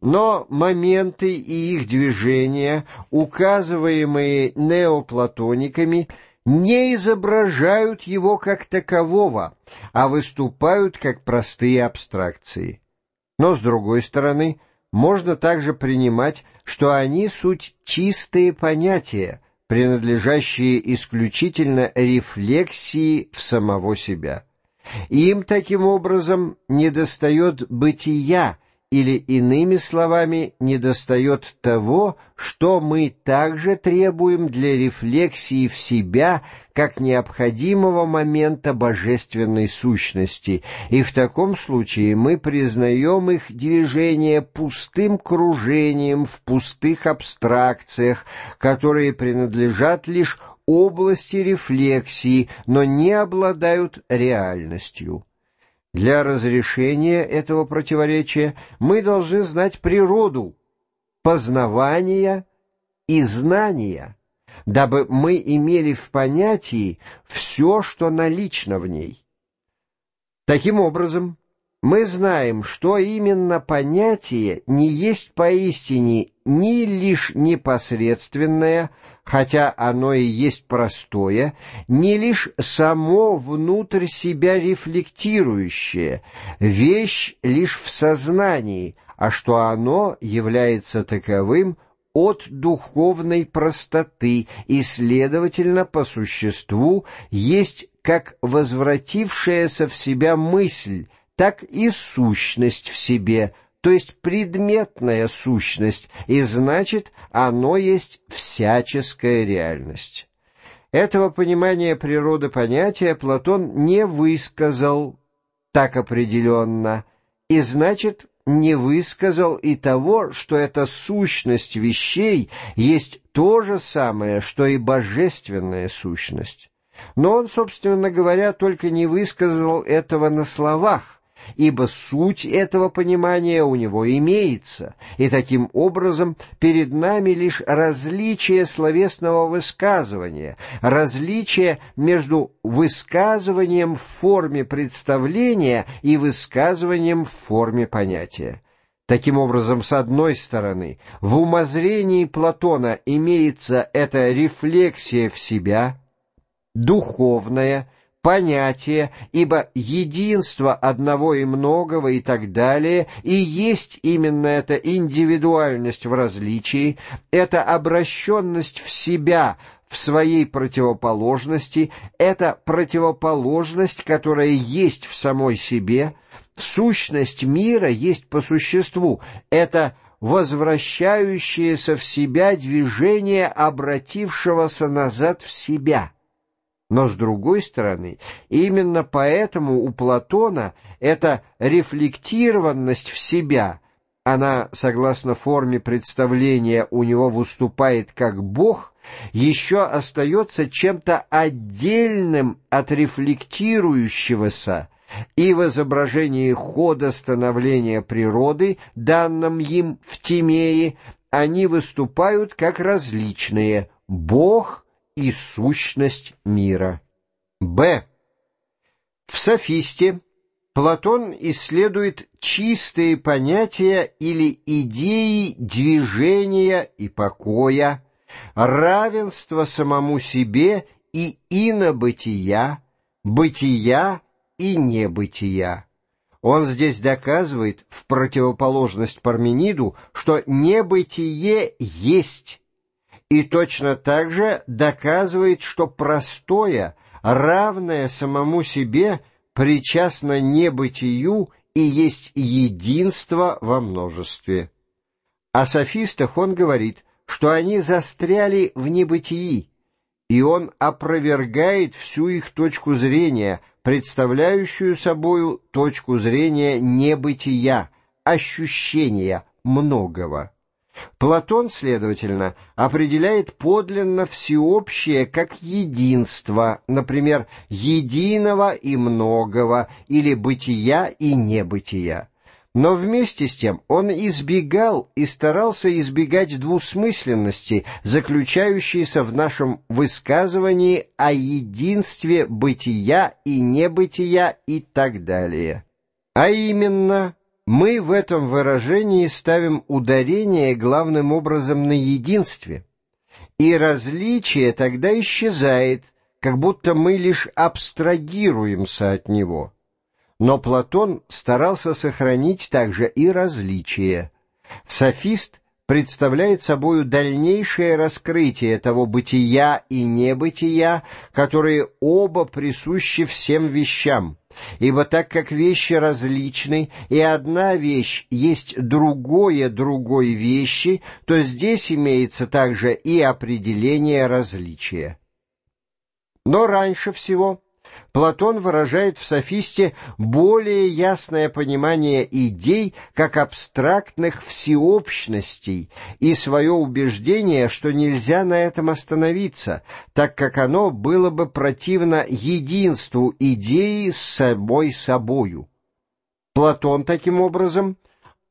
Но моменты и их движения, указываемые неоплатониками, не изображают его как такового, а выступают как простые абстракции. Но, с другой стороны, можно также принимать, что они суть чистые понятия, принадлежащие исключительно рефлексии в самого себя. Им таким образом недостает бытия, или, иными словами, недостает того, что мы также требуем для рефлексии в себя как необходимого момента божественной сущности, и в таком случае мы признаем их движение пустым кружением в пустых абстракциях, которые принадлежат лишь области рефлексии, но не обладают реальностью. Для разрешения этого противоречия мы должны знать природу познавания и знания, дабы мы имели в понятии все, что налично в ней. Таким образом, мы знаем, что именно понятие не есть поистине ни лишь непосредственное, хотя оно и есть простое, не лишь само внутрь себя рефлектирующее, вещь лишь в сознании, а что оно является таковым от духовной простоты и, следовательно, по существу есть как возвратившаяся в себя мысль, так и сущность в себе, то есть предметная сущность, и значит, оно есть всяческая реальность. Этого понимания природы понятия Платон не высказал так определенно, и значит, не высказал и того, что эта сущность вещей есть то же самое, что и божественная сущность. Но он, собственно говоря, только не высказал этого на словах, ибо суть этого понимания у него имеется, и таким образом перед нами лишь различие словесного высказывания, различие между высказыванием в форме представления и высказыванием в форме понятия. Таким образом, с одной стороны, в умозрении Платона имеется эта рефлексия в себя, духовная, понятие, ибо единство одного и многого и так далее, и есть именно эта индивидуальность в различии, эта обращенность в себя, в своей противоположности, эта противоположность, которая есть в самой себе, сущность мира есть по существу, это возвращающееся в себя движение обратившегося назад в себя – но, с другой стороны, именно поэтому у Платона эта рефлектированность в себя, она, согласно форме представления, у него выступает как Бог, еще остается чем-то отдельным от рефлектирующегося, и в изображении хода становления природы, данном им в Тимее, они выступают как различные. «Бог» и сущность мира. Б. В софисте Платон исследует чистые понятия или идеи движения и покоя, равенства самому себе и инобытия, бытия и небытия. Он здесь доказывает, в противоположность Пармениду, что небытие есть, и точно так же доказывает, что простое, равное самому себе, причастно небытию и есть единство во множестве. О софистах он говорит, что они застряли в небытии, и он опровергает всю их точку зрения, представляющую собою точку зрения небытия, ощущения многого. Платон, следовательно, определяет подлинно всеобщее как единство, например, единого и многого, или бытия и небытия. Но вместе с тем он избегал и старался избегать двусмысленности, заключающейся в нашем высказывании о единстве бытия и небытия и так далее. А именно, Мы в этом выражении ставим ударение главным образом на единстве, и различие тогда исчезает, как будто мы лишь абстрагируемся от него. Но Платон старался сохранить также и различие. Софист представляет собою дальнейшее раскрытие того бытия и небытия, которые оба присущи всем вещам, ибо так как вещи различны, и одна вещь есть другое другой вещи, то здесь имеется также и определение различия. Но раньше всего Платон выражает в софисте более ясное понимание идей как абстрактных всеобщностей и свое убеждение, что нельзя на этом остановиться, так как оно было бы противно единству идеи с собой собою. Платон таким образом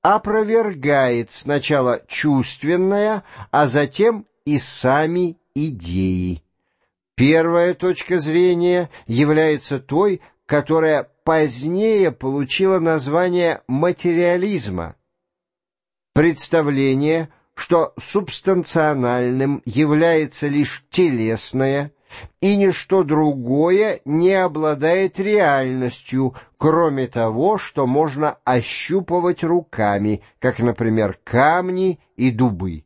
опровергает сначала чувственное, а затем и сами идеи. Первая точка зрения является той, которая позднее получила название материализма. Представление, что субстанциональным является лишь телесное, и ничто другое не обладает реальностью, кроме того, что можно ощупывать руками, как, например, камни и дубы.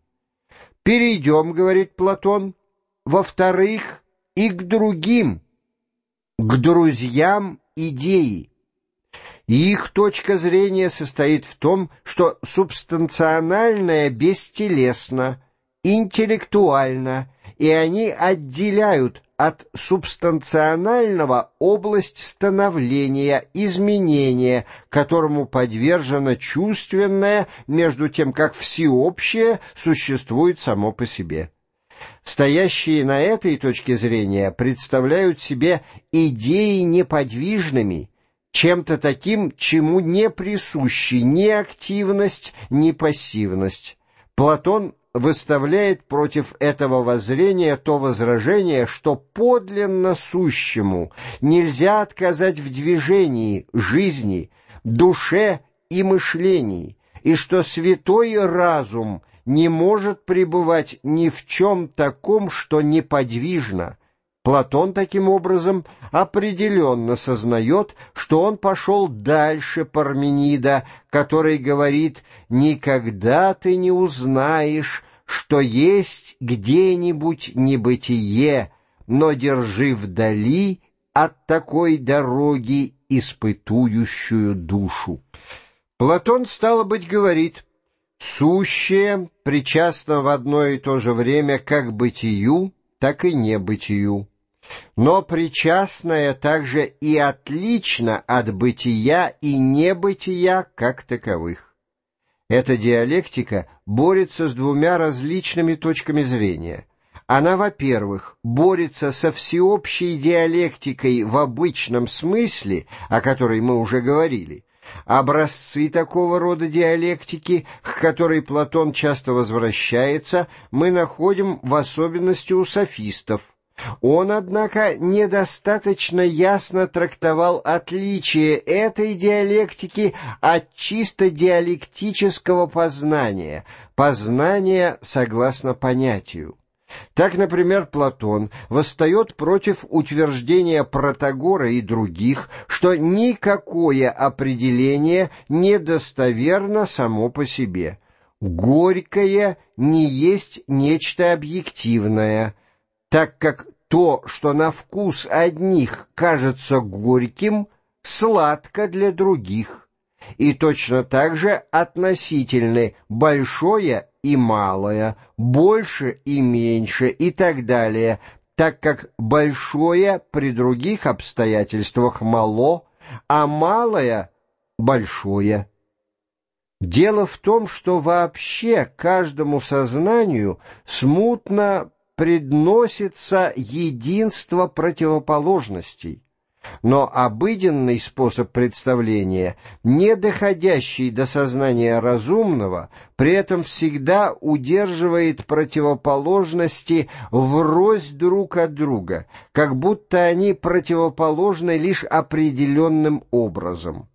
Перейдем, говорит Платон, во-вторых, и к другим, к друзьям идеи. И их точка зрения состоит в том, что субстанциональное бестелесно, интеллектуально, и они отделяют от субстанционального область становления, изменения, которому подвержено чувственное, между тем как всеобщее существует само по себе. Стоящие на этой точке зрения представляют себе идеи неподвижными, чем-то таким, чему не присущи ни активность, ни пассивность. Платон выставляет против этого воззрения то возражение, что подлинно сущему нельзя отказать в движении, жизни, душе и мышлении, и что святой разум — не может пребывать ни в чем таком, что неподвижно. Платон таким образом определенно сознает, что он пошел дальше Парменида, который говорит «никогда ты не узнаешь, что есть где-нибудь небытие, но держи вдали от такой дороги испытующую душу». Платон, стало быть, говорит Сущее причастно в одно и то же время как бытию, так и небытию. Но причастное также и отлично от бытия и небытия как таковых. Эта диалектика борется с двумя различными точками зрения. Она, во-первых, борется со всеобщей диалектикой в обычном смысле, о которой мы уже говорили, Образцы такого рода диалектики, к которой Платон часто возвращается, мы находим в особенности у софистов. Он, однако, недостаточно ясно трактовал отличие этой диалектики от чисто диалектического познания, познания согласно понятию. Так, например, Платон восстает против утверждения Протагора и других, что никакое определение недостоверно само по себе. Горькое не есть нечто объективное, так как то, что на вкус одних кажется горьким, сладко для других. И точно так же относительны большое и малое, больше и меньше и так далее, так как большое при других обстоятельствах мало, а малое — большое. Дело в том, что вообще каждому сознанию смутно предносится единство противоположностей, но обыденный способ представления, не доходящий до сознания разумного, при этом всегда удерживает противоположности врозь друг от друга, как будто они противоположны лишь определенным образом.